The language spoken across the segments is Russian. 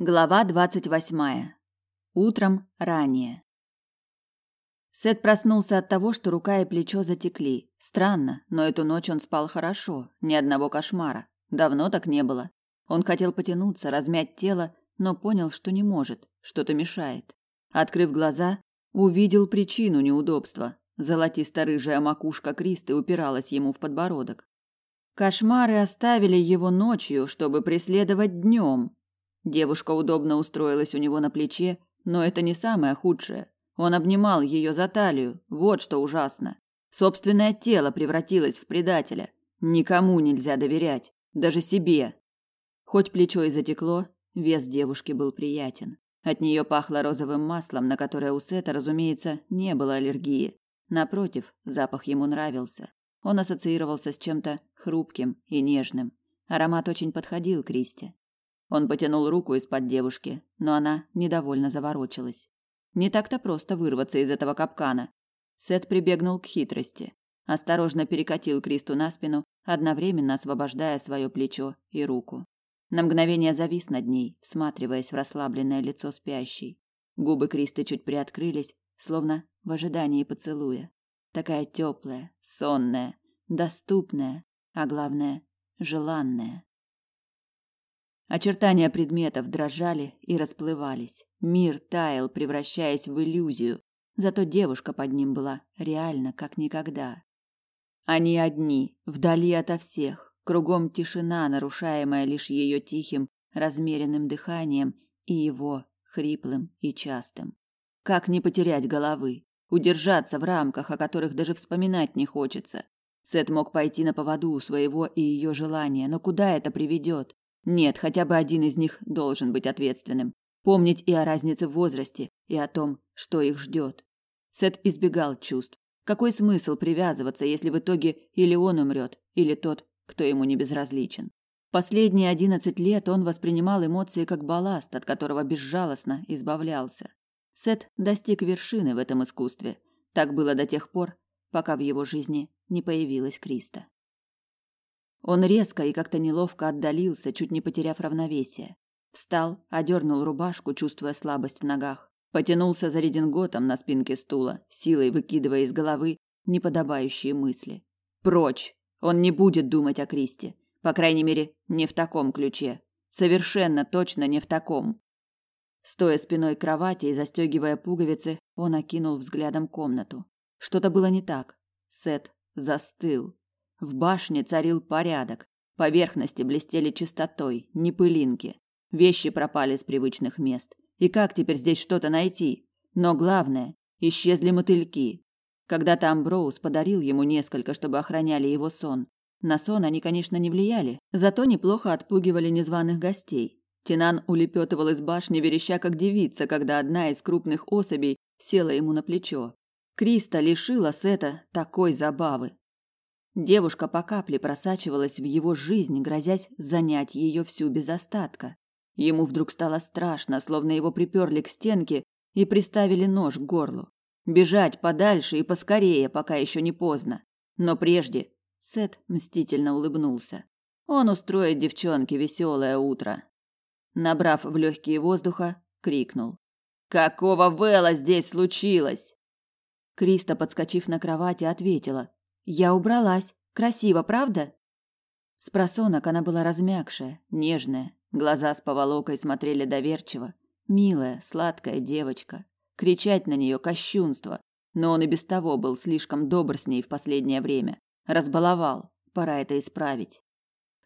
Глава двадцать восьмая. Утром ранее. Сет проснулся от того, что рука и плечо затекли. Странно, но эту ночь он спал хорошо, ни одного кошмара. Давно так не было. Он хотел потянуться, размять тело, но понял, что не может, что-то мешает. Открыв глаза, увидел причину неудобства. Золотисто-рыжая макушка Кристы упиралась ему в подбородок. Кошмары оставили его ночью, чтобы преследовать днем, Девушка удобно устроилась у него на плече, но это не самое худшее. Он обнимал ее за талию. Вот что ужасно. Собственное тело превратилось в предателя. Никому нельзя доверять, даже себе. Хоть плечо и затекло, вес девушки был приятен. От нее пахло розовым маслом, на которое у Сета, разумеется, не было аллергии. Напротив, запах ему нравился. Он ассоциировался с чем-то хрупким и нежным. Аромат очень подходил Кристи. Он потянул руку из-под девушки, но она недовольно заворочилась. Не так-то просто вырваться из этого капкана. Сет прибегнул к хитрости. Осторожно перекатил Кристу на спину, одновременно освобождая свое плечо и руку. На мгновение завис над ней, всматриваясь в расслабленное лицо спящей. Губы Кристы чуть приоткрылись, словно в ожидании поцелуя. Такая теплая, сонная, доступная, а главное, желанная. Очертания предметов дрожали и расплывались. Мир таял, превращаясь в иллюзию. Зато девушка под ним была реально как никогда. Они одни, вдали ото всех. Кругом тишина, нарушаемая лишь ее тихим, размеренным дыханием и его хриплым и частым. Как не потерять головы? Удержаться в рамках, о которых даже вспоминать не хочется. Сет мог пойти на поводу у своего и ее желания, но куда это приведет? Нет, хотя бы один из них должен быть ответственным. Помнить и о разнице в возрасте, и о том, что их ждет. Сет избегал чувств. Какой смысл привязываться, если в итоге или он умрет, или тот, кто ему не безразличен? Последние одиннадцать лет он воспринимал эмоции как балласт, от которого безжалостно избавлялся. Сет достиг вершины в этом искусстве. Так было до тех пор, пока в его жизни не появилась Криста. Он резко и как-то неловко отдалился, чуть не потеряв равновесие. Встал, одернул рубашку, чувствуя слабость в ногах. Потянулся за рединготом на спинке стула, силой выкидывая из головы неподобающие мысли. Прочь! Он не будет думать о Кристи. По крайней мере, не в таком ключе. Совершенно точно не в таком. Стоя спиной к кровати и застегивая пуговицы, он окинул взглядом комнату. Что-то было не так. Сет застыл. В башне царил порядок. Поверхности блестели чистотой, не пылинки. Вещи пропали с привычных мест. И как теперь здесь что-то найти? Но главное, исчезли мотыльки. Когда-то Амброуз подарил ему несколько, чтобы охраняли его сон. На сон они, конечно, не влияли, зато неплохо отпугивали незваных гостей. Тинан улепетывал из башни, вереща как девица, когда одна из крупных особей села ему на плечо. Криста лишила Сета такой забавы. Девушка по капле просачивалась в его жизнь, грозясь занять ее всю без остатка. Ему вдруг стало страшно, словно его приперли к стенке и приставили нож к горлу. Бежать подальше и поскорее, пока еще не поздно. Но прежде Сет мстительно улыбнулся. Он устроит девчонке веселое утро. Набрав в легкие воздуха, крикнул: "Какого вела здесь случилось?" Криста, подскочив на кровати, ответила: я убралась. Красиво, правда? С просонок она была размягшая, нежная, глаза с поволокой смотрели доверчиво. Милая, сладкая девочка. Кричать на нее кощунство, но он и без того был слишком добр с ней в последнее время. Разбаловал, пора это исправить.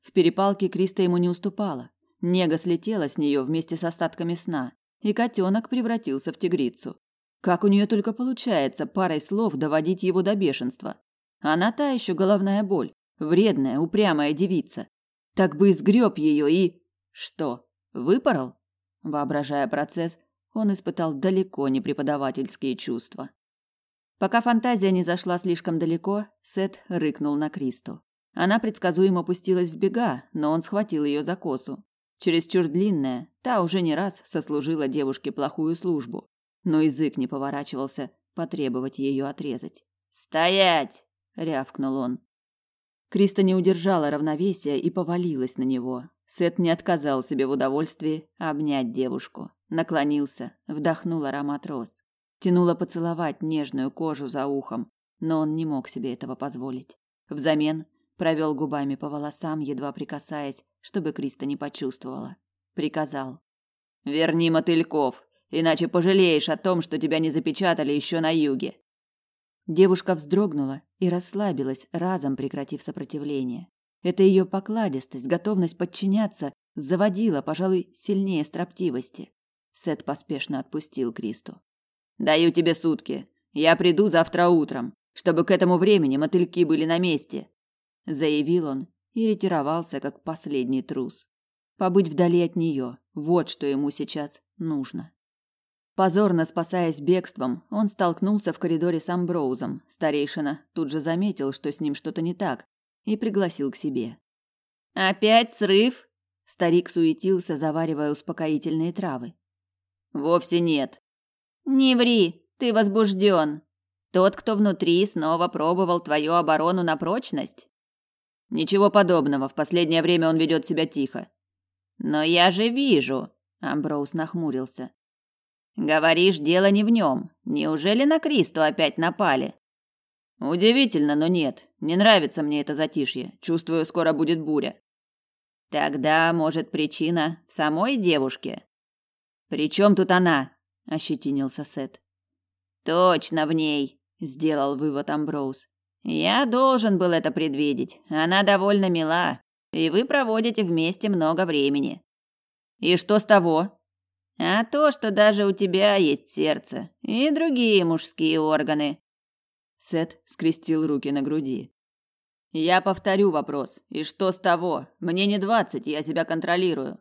В перепалке Криста ему не уступала. Нега слетела с нее вместе с остатками сна, и котенок превратился в тигрицу. Как у нее только получается парой слов доводить его до бешенства. Она та еще головная боль, вредная, упрямая девица. Так бы изгреб ее и... Что, выпорол? Воображая процесс, он испытал далеко не преподавательские чувства. Пока фантазия не зашла слишком далеко, Сет рыкнул на Кристу. Она предсказуемо пустилась в бега, но он схватил ее за косу. Чересчур длинная, та уже не раз сослужила девушке плохую службу, но язык не поворачивался потребовать ее отрезать. «Стоять!» Рявкнул он. Криста не удержала равновесия и повалилась на него. Сет не отказал себе в удовольствии обнять девушку. Наклонился, вдохнул аромат роз. Тянуло поцеловать нежную кожу за ухом, но он не мог себе этого позволить. Взамен провел губами по волосам, едва прикасаясь, чтобы Криста не почувствовала. Приказал. «Верни мотыльков, иначе пожалеешь о том, что тебя не запечатали еще на юге». Девушка вздрогнула и расслабилась, разом прекратив сопротивление. Это ее покладистость, готовность подчиняться заводила, пожалуй, сильнее строптивости. Сет поспешно отпустил Кристу. «Даю тебе сутки. Я приду завтра утром, чтобы к этому времени мотыльки были на месте», заявил он и ретировался как последний трус. Побыть вдали от нее – вот что ему сейчас нужно. Позорно спасаясь бегством, он столкнулся в коридоре с Амброузом. Старейшина тут же заметил, что с ним что-то не так, и пригласил к себе. «Опять срыв?» Старик суетился, заваривая успокоительные травы. «Вовсе нет». «Не ври, ты возбужден. Тот, кто внутри, снова пробовал твою оборону на прочность?» «Ничего подобного, в последнее время он ведет себя тихо». «Но я же вижу», — Амброуз нахмурился. «Говоришь, дело не в нем. Неужели на Кристу опять напали?» Удивительно, но нет. Не нравится мне это затишье. Чувствую, скоро будет буря. Тогда, может, причина в самой девушке? При чем тут она? ощетинился Сет. Точно в ней, сделал вывод Амброуз. Я должен был это предвидеть. Она довольно мила, и вы проводите вместе много времени. И что с того? А то, что даже у тебя есть сердце и другие мужские органы. Сет скрестил руки на груди. Я повторю вопрос. И что с того? Мне не двадцать, я себя контролирую.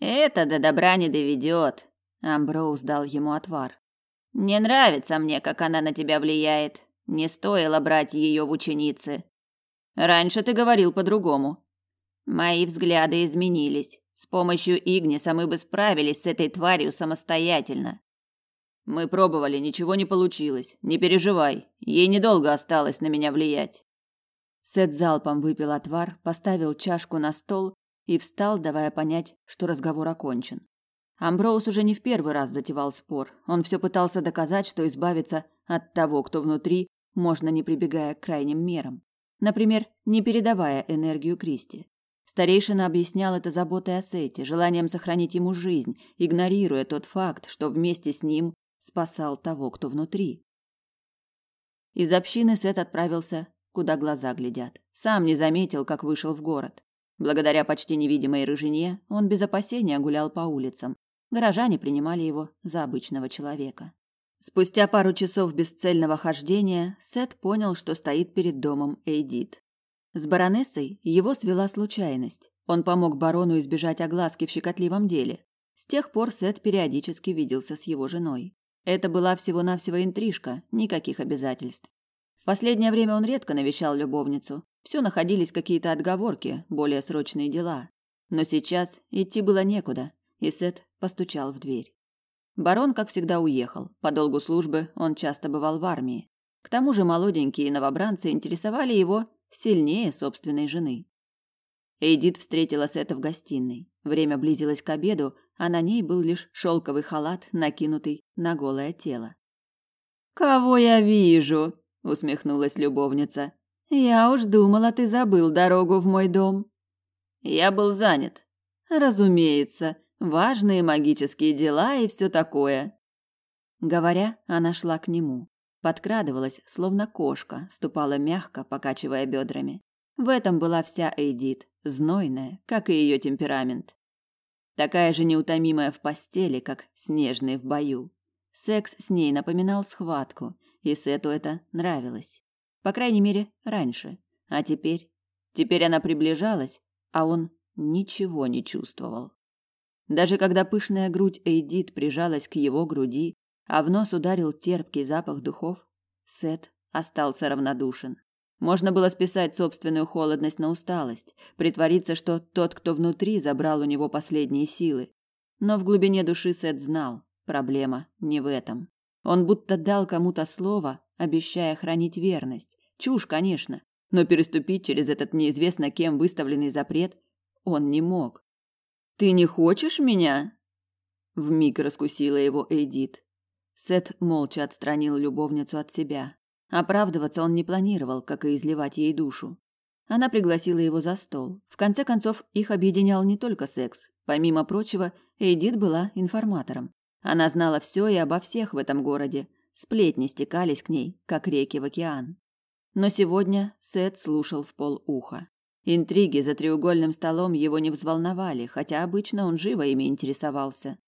Это до добра не доведет. Амброуз дал ему отвар. Не нравится мне, как она на тебя влияет. Не стоило брать ее в ученицы. Раньше ты говорил по-другому. Мои взгляды изменились. С помощью Игниса мы бы справились с этой тварью самостоятельно. Мы пробовали, ничего не получилось. Не переживай, ей недолго осталось на меня влиять. Сет залпом выпил отвар, поставил чашку на стол и встал, давая понять, что разговор окончен. Амброуз уже не в первый раз затевал спор. Он все пытался доказать, что избавиться от того, кто внутри, можно не прибегая к крайним мерам. Например, не передавая энергию Кристи. Старейшина объяснял это заботой о Сете, желанием сохранить ему жизнь, игнорируя тот факт, что вместе с ним спасал того, кто внутри. Из общины Сет отправился, куда глаза глядят. Сам не заметил, как вышел в город. Благодаря почти невидимой рыжине он без опасения гулял по улицам. Горожане принимали его за обычного человека. Спустя пару часов бесцельного хождения Сет понял, что стоит перед домом Эйдит. С баронессой его свела случайность. Он помог барону избежать огласки в щекотливом деле. С тех пор Сет периодически виделся с его женой. Это была всего-навсего интрижка, никаких обязательств. В последнее время он редко навещал любовницу. Все находились какие-то отговорки, более срочные дела. Но сейчас идти было некуда, и Сет постучал в дверь. Барон, как всегда, уехал. По долгу службы он часто бывал в армии. К тому же молоденькие новобранцы интересовали его сильнее собственной жены. Эдит встретила Сета в гостиной. Время близилось к обеду, а на ней был лишь шелковый халат, накинутый на голое тело. «Кого я вижу?» – усмехнулась любовница. «Я уж думала, ты забыл дорогу в мой дом». «Я был занят». «Разумеется, важные магические дела и все такое». Говоря, она шла к нему. Подкрадывалась, словно кошка, ступала мягко, покачивая бедрами. В этом была вся Эйдит, знойная, как и ее темперамент. Такая же неутомимая в постели, как снежный в бою. Секс с ней напоминал схватку, и Сету это нравилось. По крайней мере, раньше. А теперь? Теперь она приближалась, а он ничего не чувствовал. Даже когда пышная грудь Эйдит прижалась к его груди, а в нос ударил терпкий запах духов, Сет остался равнодушен. Можно было списать собственную холодность на усталость, притвориться, что тот, кто внутри, забрал у него последние силы. Но в глубине души Сет знал, проблема не в этом. Он будто дал кому-то слово, обещая хранить верность. Чушь, конечно, но переступить через этот неизвестно кем выставленный запрет он не мог. Ты не хочешь меня? Вмиг раскусила его Эдит. Сет молча отстранил любовницу от себя. Оправдываться он не планировал, как и изливать ей душу. Она пригласила его за стол. В конце концов, их объединял не только секс. Помимо прочего, Эдит была информатором. Она знала все и обо всех в этом городе. Сплетни стекались к ней, как реки в океан. Но сегодня Сет слушал в полуха. Интриги за треугольным столом его не взволновали, хотя обычно он живо ими интересовался.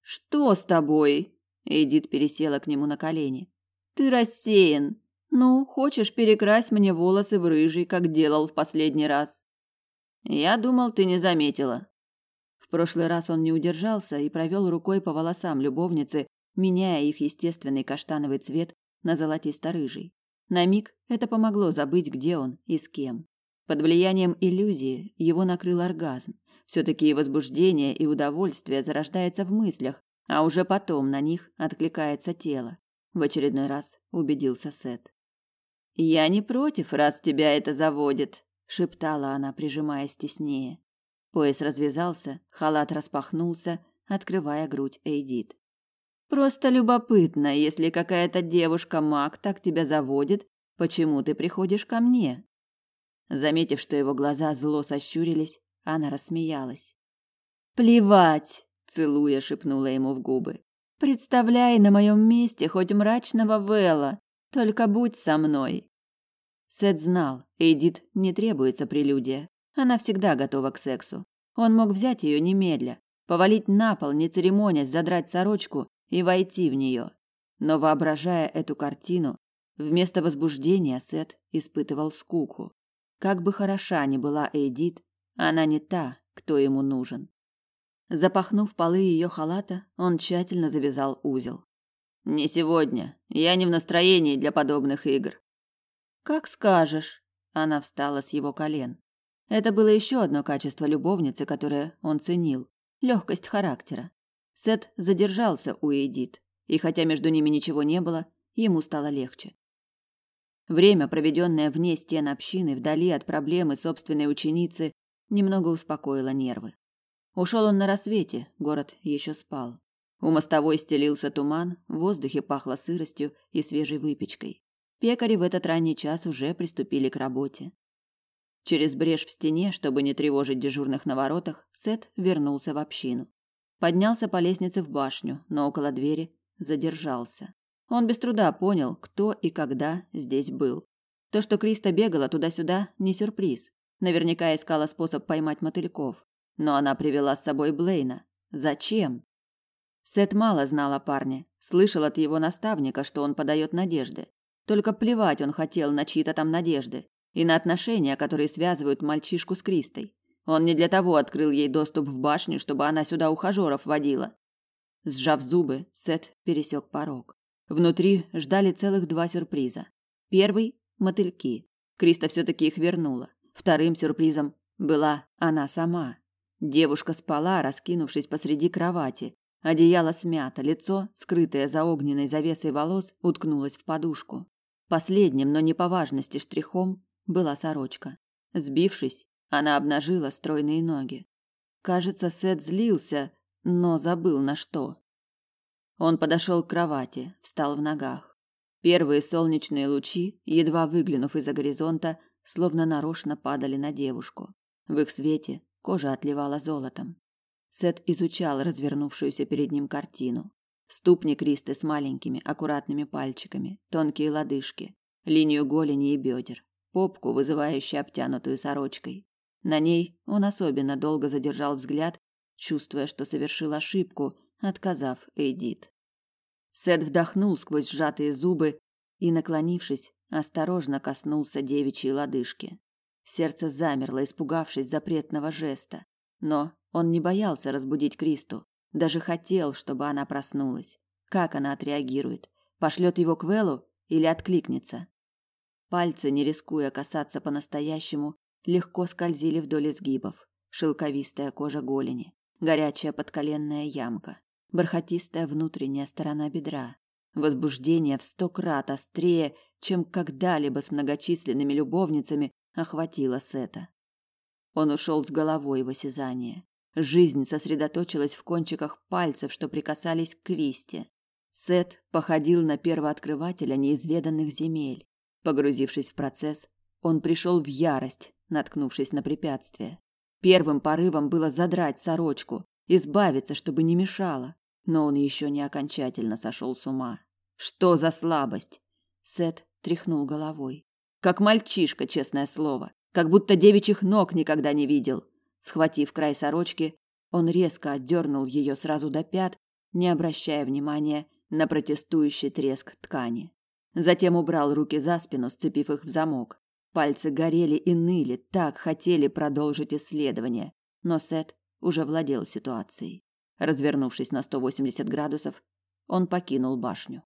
«Что с тобой?» Эдит пересела к нему на колени. «Ты рассеян. Ну, хочешь перекрась мне волосы в рыжий, как делал в последний раз?» «Я думал, ты не заметила». В прошлый раз он не удержался и провел рукой по волосам любовницы, меняя их естественный каштановый цвет на золотисто-рыжий. На миг это помогло забыть, где он и с кем. Под влиянием иллюзии его накрыл оргазм. Все-таки и возбуждение, и удовольствие зарождается в мыслях, а уже потом на них откликается тело. В очередной раз убедился Сет. «Я не против, раз тебя это заводит», — шептала она, прижимаясь теснее. Пояс развязался, халат распахнулся, открывая грудь Эйдит. Просто любопытно, если какая-то девушка-маг так тебя заводит, почему ты приходишь ко мне? Заметив, что его глаза зло сощурились, она рассмеялась. Плевать, целуя шепнула ему в губы. Представляй на моем месте хоть мрачного Вэлла, только будь со мной. Сет знал, Эдит не требуется прелюдия. Она всегда готова к сексу. Он мог взять ее немедля, повалить на пол, не церемонясь, задрать сорочку и войти в нее. Но воображая эту картину, вместо возбуждения Сет испытывал скуку. Как бы хороша ни была Эдит, она не та, кто ему нужен. Запахнув полы ее халата, он тщательно завязал узел. Не сегодня. Я не в настроении для подобных игр. Как скажешь. Она встала с его колен. Это было еще одно качество любовницы, которое он ценил легкость характера. Сет задержался у Эдит, и хотя между ними ничего не было, ему стало легче. Время, проведенное вне стен общины, вдали от проблемы собственной ученицы, немного успокоило нервы. Ушел он на рассвете, город еще спал. У мостовой стелился туман, в воздухе пахло сыростью и свежей выпечкой. Пекари в этот ранний час уже приступили к работе. Через брешь в стене, чтобы не тревожить дежурных на воротах, Сет вернулся в общину. Поднялся по лестнице в башню, но около двери задержался. Он без труда понял, кто и когда здесь был. То, что Криста бегала туда-сюда, не сюрприз. Наверняка искала способ поймать мотыльков. Но она привела с собой Блейна. Зачем? Сет мало знал о парне. Слышал от его наставника, что он подает надежды. Только плевать он хотел на чьи-то там надежды и на отношения, которые связывают мальчишку с Кристой. Он не для того открыл ей доступ в башню, чтобы она сюда ухажеров водила. Сжав зубы, Сет пересек порог. Внутри ждали целых два сюрприза. Первый – мотыльки. Криста все-таки их вернула. Вторым сюрпризом была она сама. Девушка спала, раскинувшись посреди кровати. Одеяло смято, лицо, скрытое за огненной завесой волос, уткнулось в подушку. Последним, но не по важности штрихом, была сорочка. Сбившись, она обнажила стройные ноги. Кажется, Сет злился, но забыл на что. Он подошел к кровати, встал в ногах. Первые солнечные лучи, едва выглянув из-за горизонта, словно нарочно падали на девушку. В их свете кожа отливала золотом. Сет изучал развернувшуюся перед ним картину. Ступни Кристы с маленькими, аккуратными пальчиками, тонкие лодыжки, линию голени и бедер, попку, вызывающую обтянутую сорочкой. На ней он особенно долго задержал взгляд, чувствуя, что совершил ошибку, отказав Эдит. Сет вдохнул сквозь сжатые зубы и, наклонившись, осторожно коснулся девичьей лодыжки. Сердце замерло, испугавшись запретного жеста, но он не боялся разбудить Кристу, даже хотел, чтобы она проснулась. Как она отреагирует? Пошлет его к Велу или откликнется? Пальцы, не рискуя касаться по-настоящему, легко скользили вдоль изгибов. Шелковистая кожа голени, горячая подколенная ямка, бархатистая внутренняя сторона бедра. Возбуждение в сто крат острее, чем когда-либо с многочисленными любовницами охватило Сета. Он ушел с головой в осязание. Жизнь сосредоточилась в кончиках пальцев, что прикасались к Кристи. Сет походил на первооткрывателя неизведанных земель. Погрузившись в процесс, он пришел в ярость, наткнувшись на препятствие. Первым порывом было задрать сорочку, избавиться, чтобы не мешало, но он еще не окончательно сошел с ума. Что за слабость? Сет тряхнул головой. Как мальчишка, честное слово, как будто девичьих ног никогда не видел. Схватив край сорочки, он резко отдернул ее сразу до пят, не обращая внимания на протестующий треск ткани. Затем убрал руки за спину, сцепив их в замок. Пальцы горели и ныли, так хотели продолжить исследование, но Сет уже владел ситуацией. Развернувшись на 180 градусов, он покинул башню.